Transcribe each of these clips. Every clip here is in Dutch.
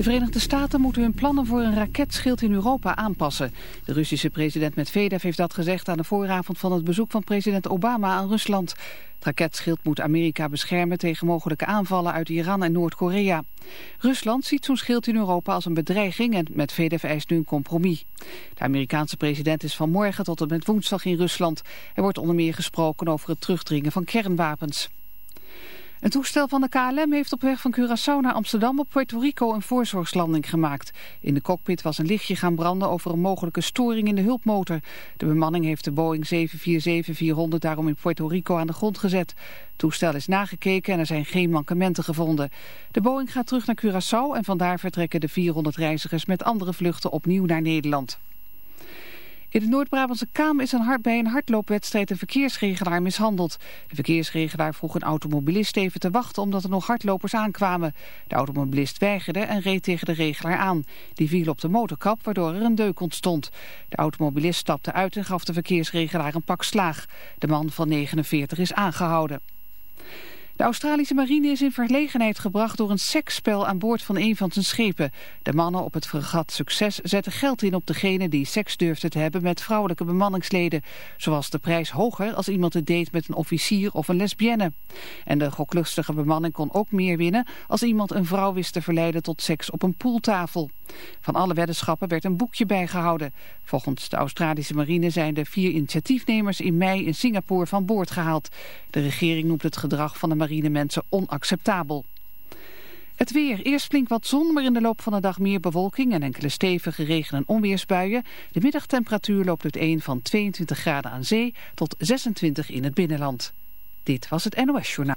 De Verenigde Staten moeten hun plannen voor een raketschild in Europa aanpassen. De Russische president Medvedev heeft dat gezegd aan de vooravond van het bezoek van president Obama aan Rusland. Het raketschild moet Amerika beschermen tegen mogelijke aanvallen uit Iran en Noord-Korea. Rusland ziet zo'n schild in Europa als een bedreiging en Medvedev eist nu een compromis. De Amerikaanse president is vanmorgen tot en met woensdag in Rusland. Er wordt onder meer gesproken over het terugdringen van kernwapens. Een toestel van de KLM heeft op weg van Curaçao naar Amsterdam op Puerto Rico een voorzorgslanding gemaakt. In de cockpit was een lichtje gaan branden over een mogelijke storing in de hulpmotor. De bemanning heeft de Boeing 747-400 daarom in Puerto Rico aan de grond gezet. Het toestel is nagekeken en er zijn geen mankementen gevonden. De Boeing gaat terug naar Curaçao en vandaar vertrekken de 400 reizigers met andere vluchten opnieuw naar Nederland. In de Noord-Brabantse Kaam is een hart bij een hardloopwedstrijd een verkeersregelaar mishandeld. De verkeersregelaar vroeg een automobilist even te wachten omdat er nog hardlopers aankwamen. De automobilist weigerde en reed tegen de regelaar aan. Die viel op de motorkap waardoor er een deuk ontstond. De automobilist stapte uit en gaf de verkeersregelaar een pak slaag. De man van 49 is aangehouden. De Australische marine is in verlegenheid gebracht door een seksspel aan boord van een van zijn schepen. De mannen op het fregat Succes zetten geld in op degene die seks durfde te hebben met vrouwelijke bemanningsleden. Zo was de prijs hoger als iemand het deed met een officier of een lesbienne. En de goklustige bemanning kon ook meer winnen als iemand een vrouw wist te verleiden tot seks op een poeltafel. Van alle weddenschappen werd een boekje bijgehouden. Volgens de Australische marine zijn de vier initiatiefnemers in mei in Singapore van boord gehaald. De regering noemt het gedrag van de marinemensen onacceptabel. Het weer. Eerst flink wat zon, maar in de loop van de dag meer bewolking en enkele stevige regen- en onweersbuien. De middagtemperatuur loopt uiteen van 22 graden aan zee tot 26 in het binnenland. Dit was het NOS Journaal.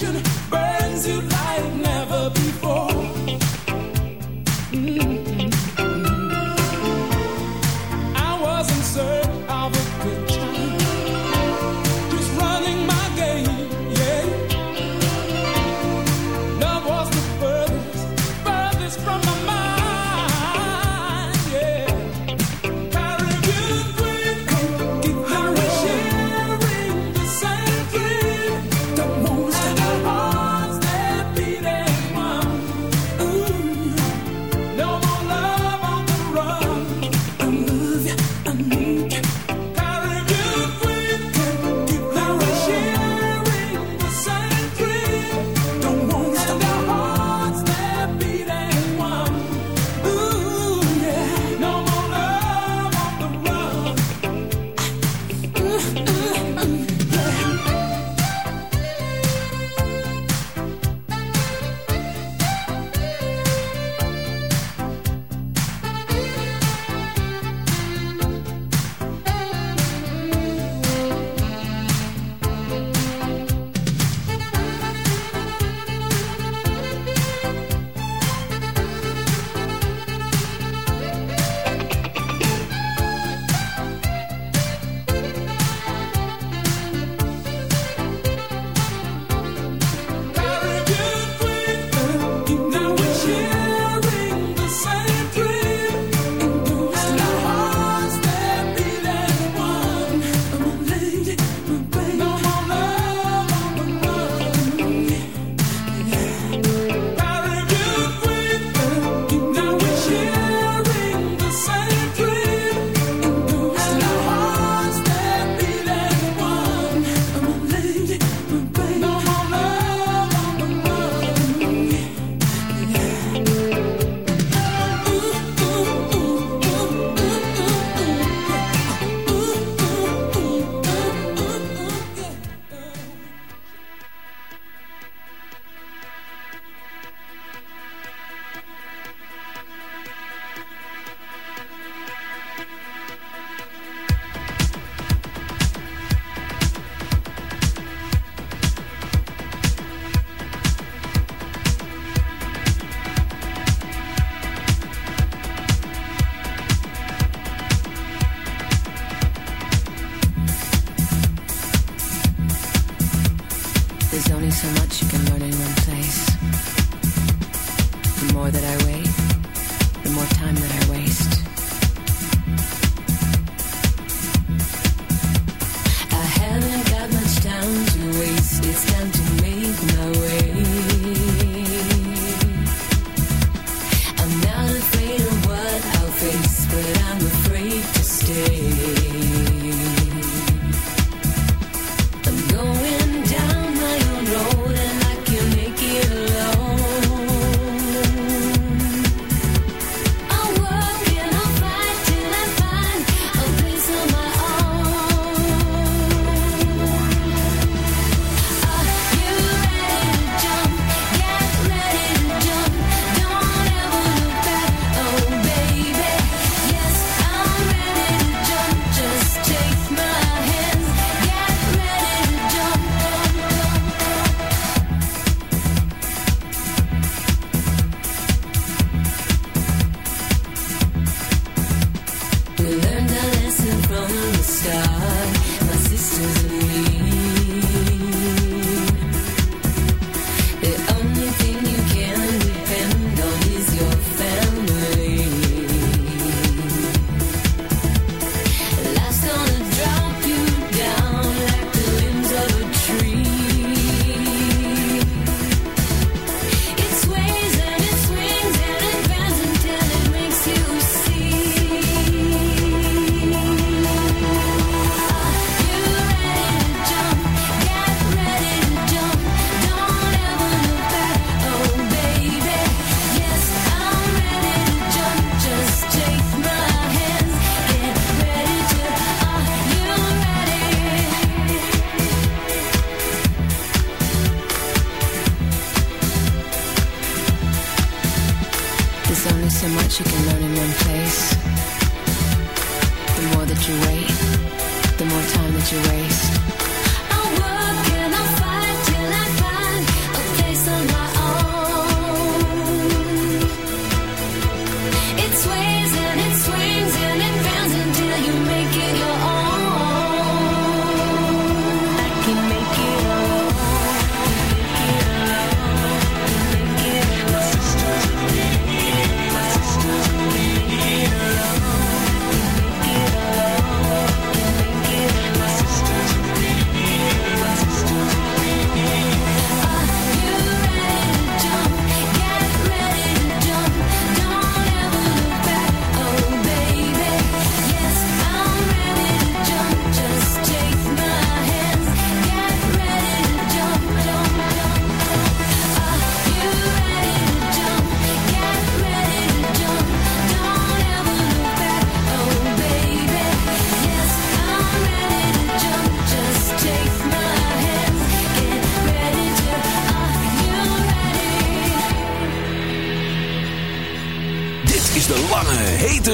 passion burns you like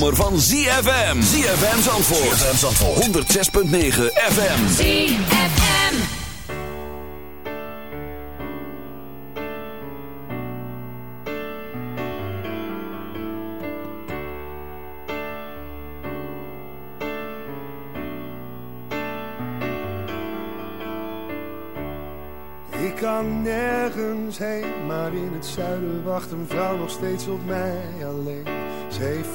Zomer van ZFM. ZFM Zandvoort. ZFM Zandvoort. 106.9 FM. ZFM. Ik kan nergens heen, maar in het zuiden wacht een vrouw nog steeds op mij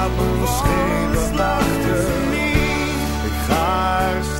Laat me achter. Ik ga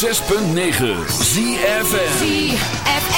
106.9 ZFM ZFM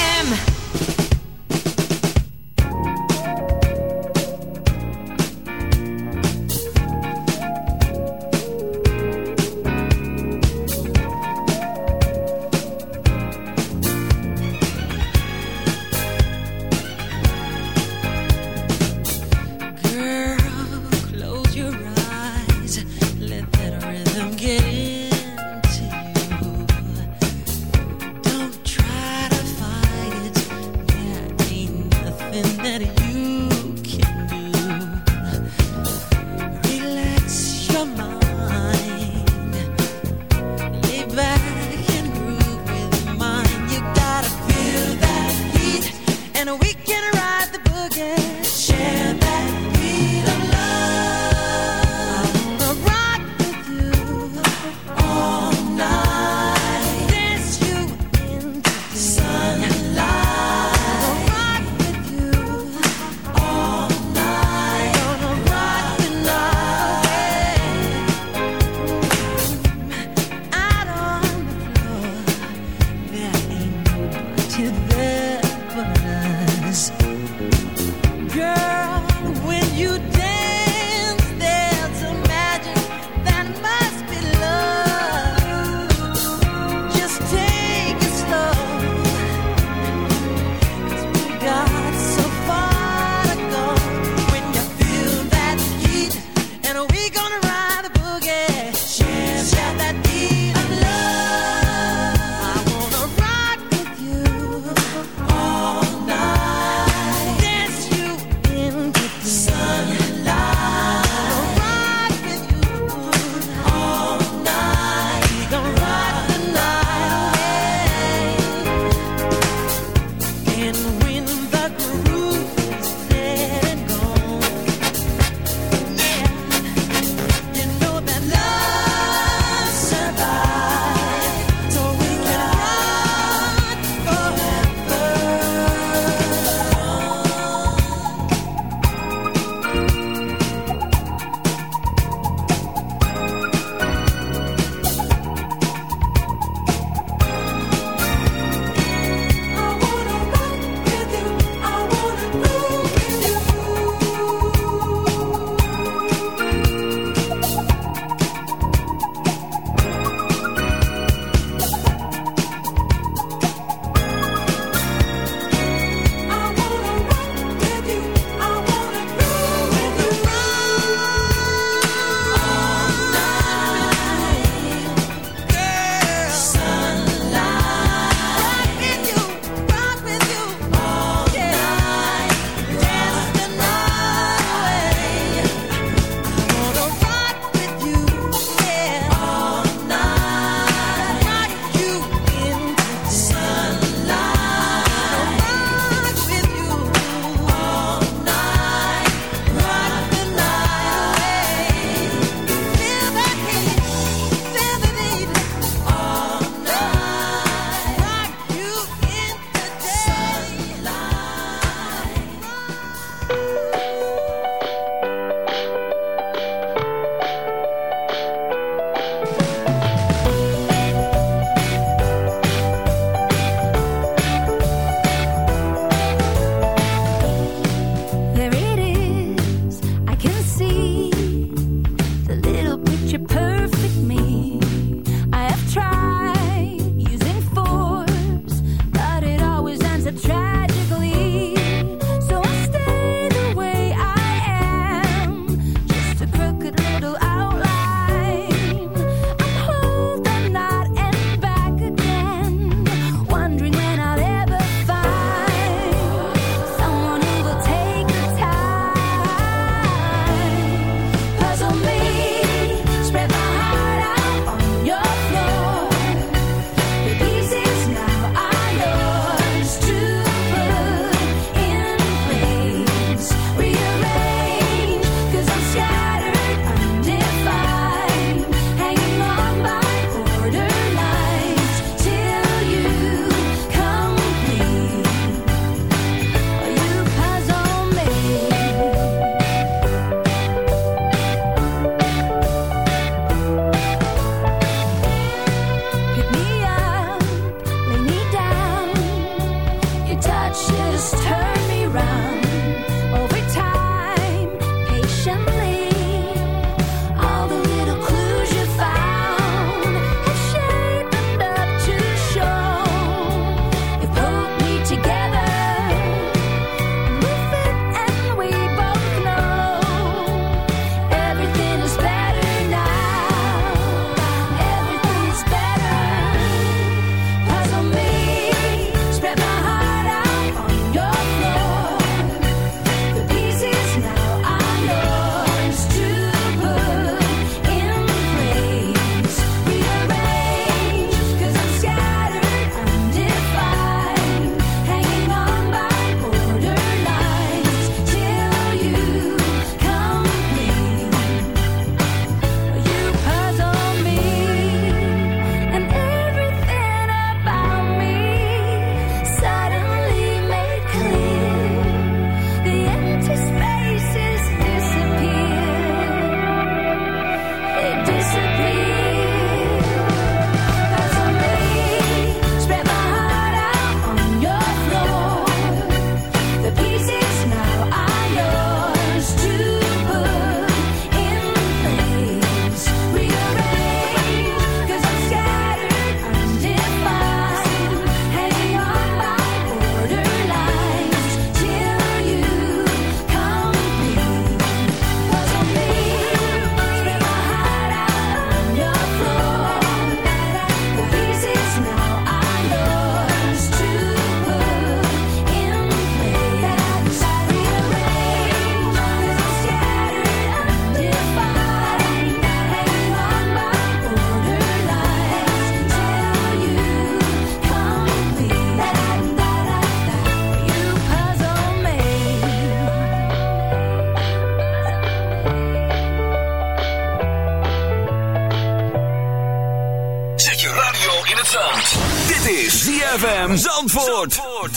Zandvoort. Zandvoort.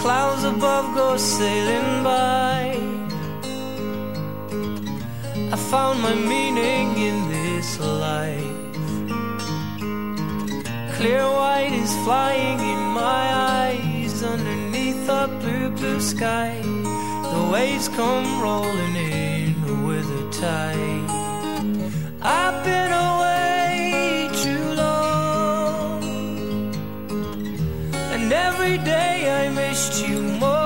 Clouds above go sailing by. I found my meaning in this life. Clear white is flying in my eyes underneath a blue, blue sky. The waves come rolling in with a tide. I've been away too long, and every day I missed you more.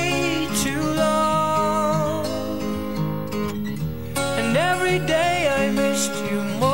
And every day I missed you more.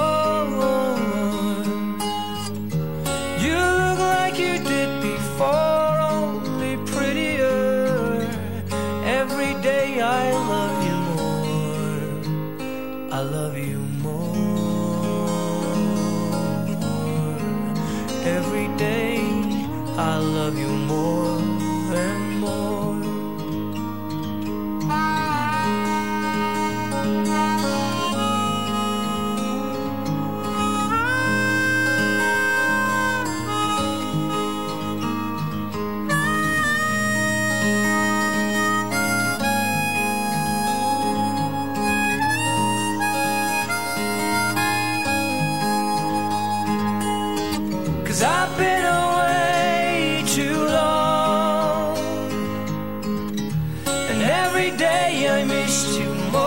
miss you more.